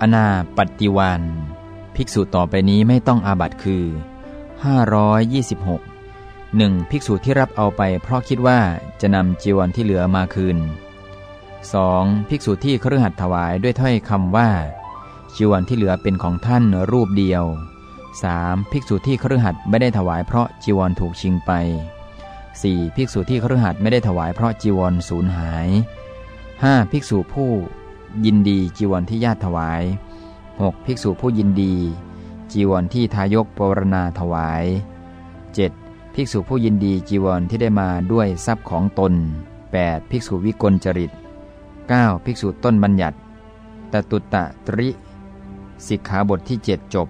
อนาปฏิวัน ภิกษุต่อไปนี้ไม่ต้องอาบัตคือ 526 1. ภิกษุที่รับเอาไปเพราะคิดว่าจะนำจีวรที่เหลือมาคืน 2. ภิกษุที่เครือหัดถวายด้วยถ้อยคำว่า จีวรที่เหลือเป็นของท่านรูปเดียว 3. ภิกษุที่เครือหัดไม่ได้ถวายเพราะจีวรถูกชิงไป 4. ภิกษุที่เครือหัดไม่ได้ถวายเพราะจีวรสูญหาย 5. ภิกษุผู้ ยินดีจีวรที่ญาติถวาย 6. ภิกษุผู้ยินดี จีวรที่ทายกปรณาถวาย 7. ภิกษุผู้ยินดีจีวรที่ได้มาด้วยทรัพย์ของตน 8. ภิกษุวิกลจริต 9. ภิกษุต้นบัญญัติตตุตะตริ สิกขาบทที่ 7 จบ